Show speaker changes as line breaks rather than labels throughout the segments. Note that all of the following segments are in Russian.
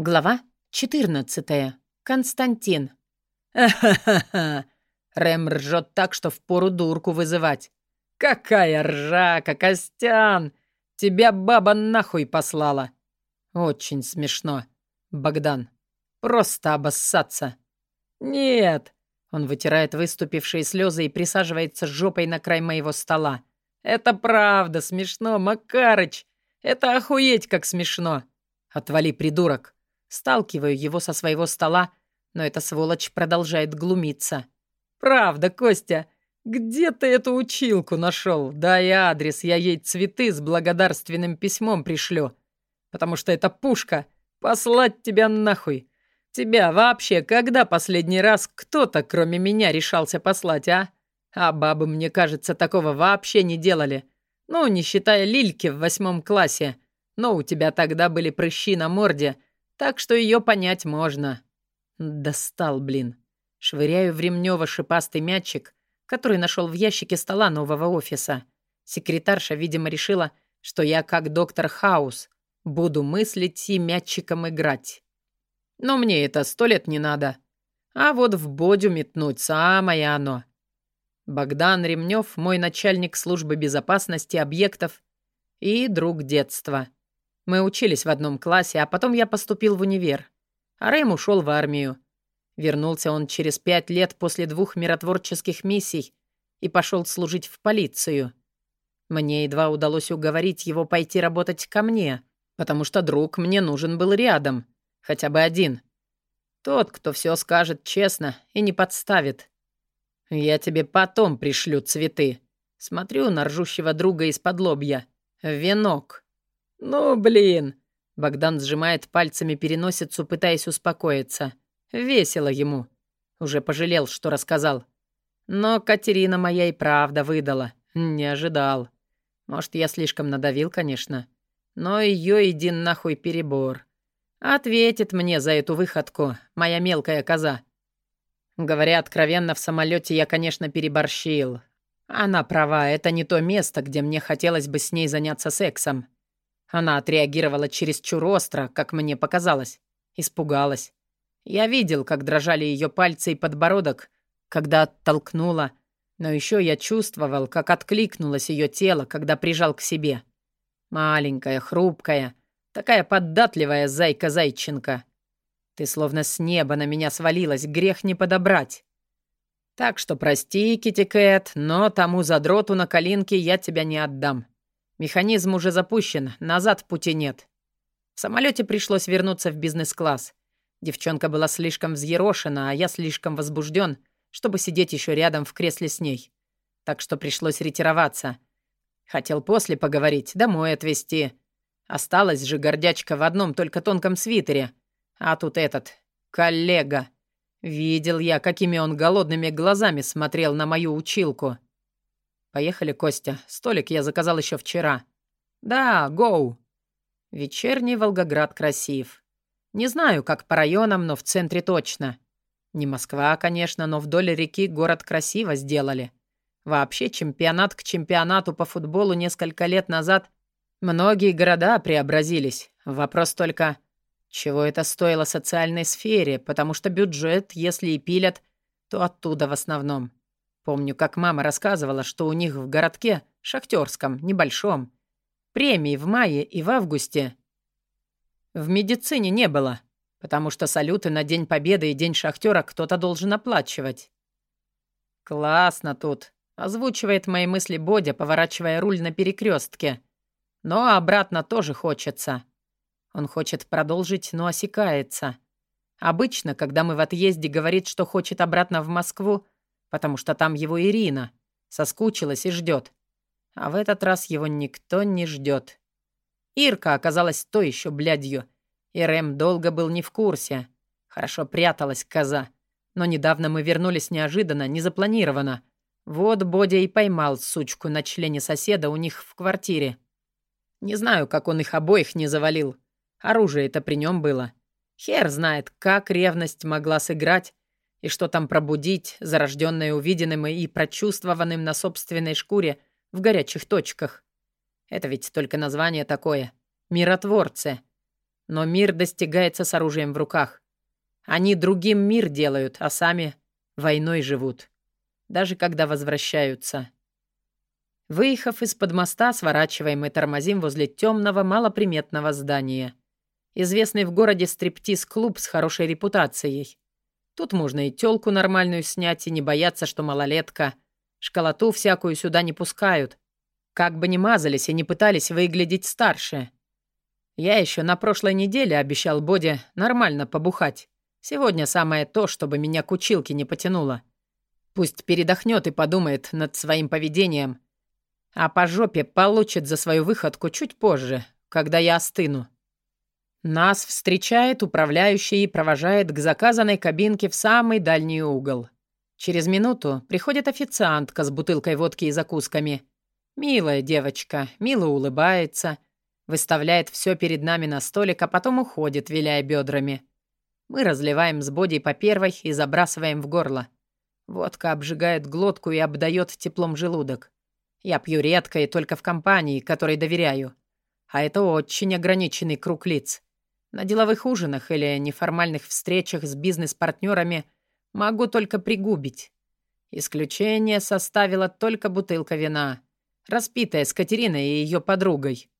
Глава 14. Константин.
«Ха-ха-ха!» Рэм ржет так, что впору дурку вызывать. «Какая ржака, Костян! Тебя баба нахуй послала!» «Очень смешно, Богдан. Просто обоссаться!» «Нет!» Он вытирает выступившие слезы и присаживается жопой на край моего стола. «Это правда смешно, Макарыч! Это охуеть как смешно!» «Отвали, придурок!» Сталкиваю его со своего стола, но эта сволочь продолжает глумиться. «Правда, Костя, где ты эту училку нашел? Дай адрес, я ей цветы с благодарственным письмом пришлю. Потому что это пушка. Послать тебя нахуй. Тебя вообще когда последний раз кто-то, кроме меня, решался послать, а? А бабы, мне кажется, такого вообще не делали. Ну, не считая Лильки в восьмом классе. Но у тебя тогда были прыщи на морде — так что ее понять можно. Достал, блин. Швыряю в Ремнева шипастый мячик, который нашел в ящике стола нового офиса. Секретарша, видимо, решила, что я, как доктор Хаус, буду мыслить и мячиком играть. Но мне это сто лет не надо. А вот в бодю метнуть самое оно. Богдан Ремнев, мой начальник службы безопасности объектов и друг детства. Мы учились в одном классе, а потом я поступил в универ. А Рэм ушел в армию. Вернулся он через пять лет после двух миротворческих миссий и пошел служить в полицию. Мне едва удалось уговорить его пойти работать ко мне, потому что друг мне нужен был рядом, хотя бы один. Тот, кто все скажет честно и не подставит. Я тебе потом пришлю цветы. Смотрю на ржущего друга из-под лобья. Венок. «Ну, блин!» Богдан сжимает пальцами переносицу, пытаясь успокоиться. Весело ему. Уже пожалел, что рассказал. Но Катерина моя и правда выдала. Не ожидал. Может, я слишком надавил, конечно. Но ее иди нахуй перебор. Ответит мне за эту выходку, моя мелкая коза. Говоря откровенно, в самолете я, конечно, переборщил. Она права, это не то место, где мне хотелось бы с ней заняться сексом. Она отреагировала чересчур остро, как мне показалось. Испугалась. Я видел, как дрожали ее пальцы и подбородок, когда оттолкнула, но еще я чувствовал, как откликнулось ее тело, когда прижал к себе. Маленькая, хрупкая, такая податливая зайка-зайченка. Ты словно с неба на меня свалилась, грех не подобрать. Так что прости, Китти Кэт, но тому задроту на коленке я тебя не отдам. Механизм уже запущен, назад пути нет. В самолете пришлось вернуться в бизнес-класс. Девчонка была слишком взъерошена, а я слишком возбужден, чтобы сидеть еще рядом в кресле с ней. Так что пришлось ретироваться. Хотел после поговорить, домой отвезти. Осталась же гордячка в одном только тонком свитере. А тут этот, коллега. Видел я, какими он голодными глазами смотрел на мою училку. «Поехали, Костя. Столик я заказал еще вчера». «Да, гоу». Вечерний Волгоград красив. Не знаю, как по районам, но в центре точно. Не Москва, конечно, но вдоль реки город красиво сделали. Вообще, чемпионат к чемпионату по футболу несколько лет назад многие города преобразились. Вопрос только, чего это стоило социальной сфере, потому что бюджет, если и пилят, то оттуда в основном. Помню, как мама рассказывала, что у них в городке, шахтерском, небольшом, премии в мае и в августе в медицине не было, потому что салюты на День Победы и День Шахтера кто-то должен оплачивать. «Классно тут», — озвучивает мои мысли Бодя, поворачивая руль на перекрестке. «Но обратно тоже хочется». Он хочет продолжить, но осекается. Обычно, когда мы в отъезде, говорит, что хочет обратно в Москву, потому что там его Ирина. Соскучилась и ждет. А в этот раз его никто не ждет. Ирка оказалась то еще блядью. И Рэм долго был не в курсе. Хорошо пряталась коза. Но недавно мы вернулись неожиданно, незапланированно. Вот Бодя и поймал сучку на члене соседа у них в квартире. Не знаю, как он их обоих не завалил. Оружие-то при нем было. Хер знает, как ревность могла сыграть, и что там пробудить, зарожденное увиденным и прочувствованным на собственной шкуре в горячих точках? Это ведь только название такое. Миротворцы.
Но мир достигается с оружием в руках. Они другим мир делают, а сами войной живут. Даже когда возвращаются. Выехав из-под моста, сворачиваем и тормозим возле темного, малоприметного здания. Известный в городе стриптиз-клуб с хорошей репутацией. Тут можно и тёлку нормальную снять, и не бояться, что малолетка. Школоту всякую сюда не пускают. Как бы ни мазались и не пытались выглядеть старше. Я еще на прошлой неделе обещал Боде нормально побухать. Сегодня самое то, чтобы меня к училке не потянуло. Пусть передохнет и подумает над своим поведением, а по жопе получит за свою выходку чуть позже, когда я остыну. Нас встречает управляющий и провожает к заказанной кабинке в самый дальний угол. Через минуту приходит официантка с бутылкой водки и закусками. Милая девочка, мило улыбается, выставляет все перед нами на столик, а потом уходит, виляя бедрами. Мы разливаем с боди по первой и забрасываем в горло. Водка обжигает глотку и обдает теплом желудок. Я пью редко и только в компании, которой доверяю. А это очень ограниченный круг лиц. На деловых ужинах или неформальных встречах с бизнес-партнерами могу только пригубить. Исключение составила только бутылка вина, распитая с Катериной и ее подругой.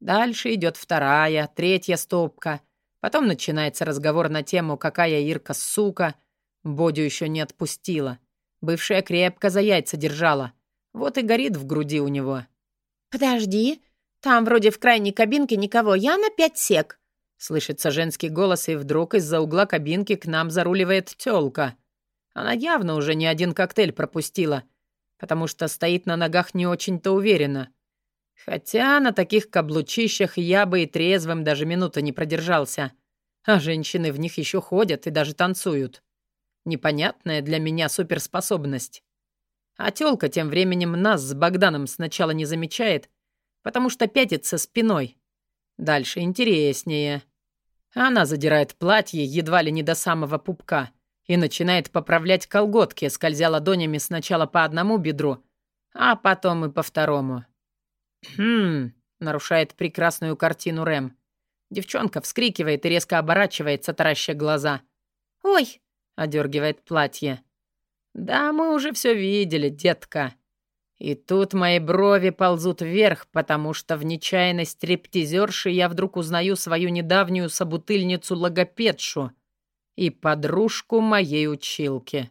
Дальше идет вторая, третья стопка. Потом начинается разговор на тему «Какая Ирка сука?». Бодю еще не отпустила. Бывшая крепко за яйца держала — вот и горит в груди у него.
«Подожди, там вроде в крайней кабинке никого, я на пять сек».
Слышится женский голос, и вдруг из-за угла кабинки к нам заруливает тёлка. Она явно уже не один коктейль пропустила, потому что стоит на ногах не очень-то уверенно. Хотя на таких каблучищах я бы и трезвым даже минуты не продержался. А женщины в них еще ходят и даже танцуют. Непонятная для меня суперспособность. А тёлка тем временем нас с Богданом сначала не замечает, потому что пятится спиной. Дальше интереснее. Она задирает платье едва ли не до самого пупка и начинает поправлять колготки, скользя ладонями сначала по одному бедру, а потом и по второму. «Хм...» — нарушает прекрасную картину Рэм. Девчонка вскрикивает и резко оборачивается, тараща глаза.
«Ой!»
— одергивает платье. «Да, мы уже все видели, детка». И тут мои брови ползут вверх, потому что в нечаянной стриптизерши я вдруг узнаю свою недавнюю собутыльницу-логопедшу и подружку моей училки.